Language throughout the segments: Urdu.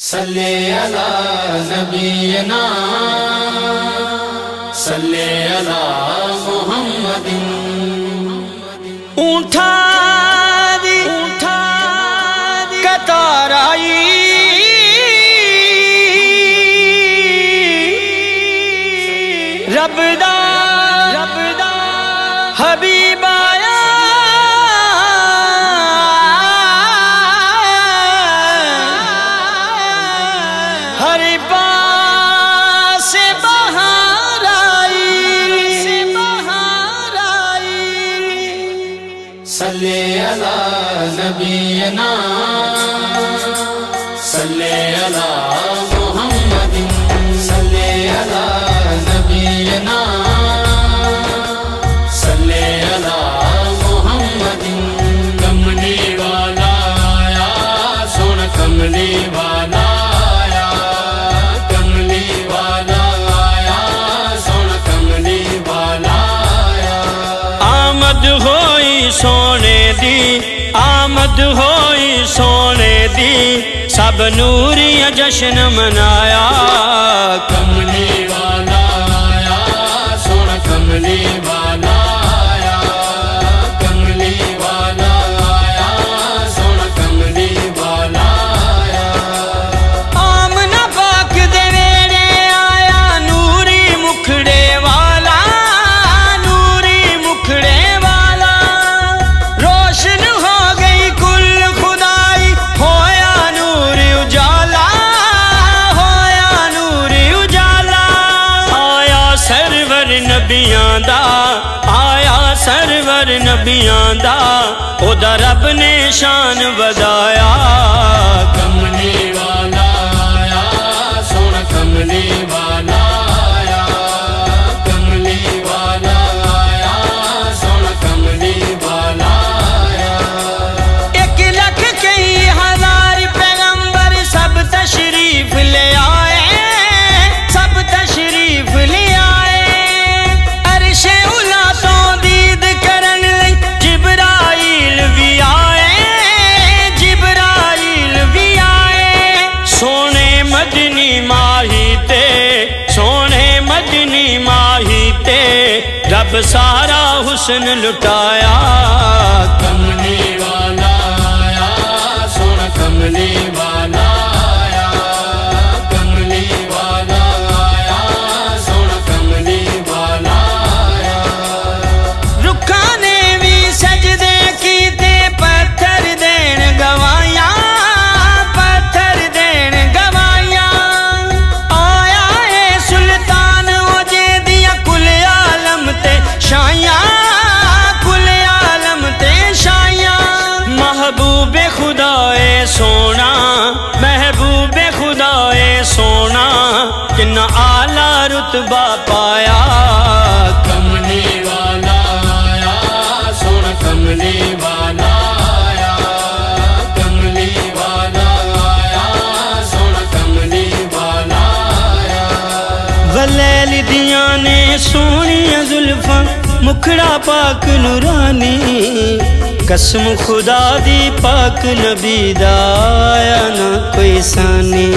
صلی علی نبینا، صلی علی محمد اونٹا دی اونٹا قطار آئی رب دا رب دا، حبیب ہر پاس بہار آئی۔ سے بہار آئی صلی علی نبینا صلی اللہ آمد ہوئی سونے دی سب نوری جشن منایا کملی نبیاں دا آیا سرور نبیاں دا او دا رب نے شان بدایا۔ سارا حسن لٹایا۔ کملی والا رتبہ پایا، کملی والا آیا سونا کملی والا آیا، کملی والا آیا سونا کملی والا آیا۔ ولیل دیاں نے سونی زلفاں مکھڑا پاک نورانی، قسم خدا دی پاک نبی دا آیا نہ کوئی سانی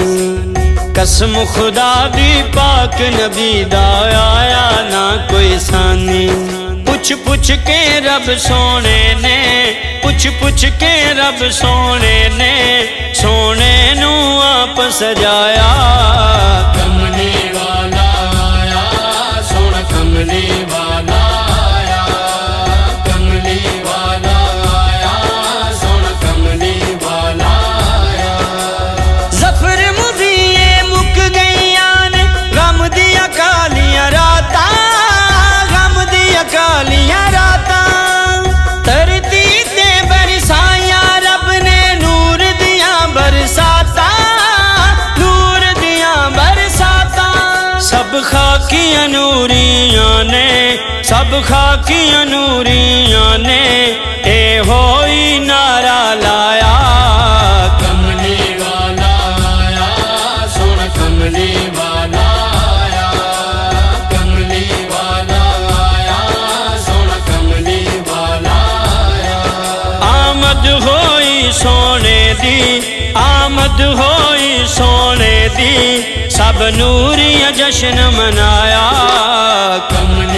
قسم خدا دی پاک نبی دا آیا نہ کوئی سانی پوچھ پوچھ کے رب سونے نے، پوچھ پوچھ کے رب سونے نے، سونے نو آپ سجایا سب خاکیاں نوریاں نے سب خاکیاں نوریاں نے اے ہوئی نعرہ لایا کملی والا آیا سونا کملی والا آیا کملی والا آیا سونا بھی سب نوری جشن منایا کملی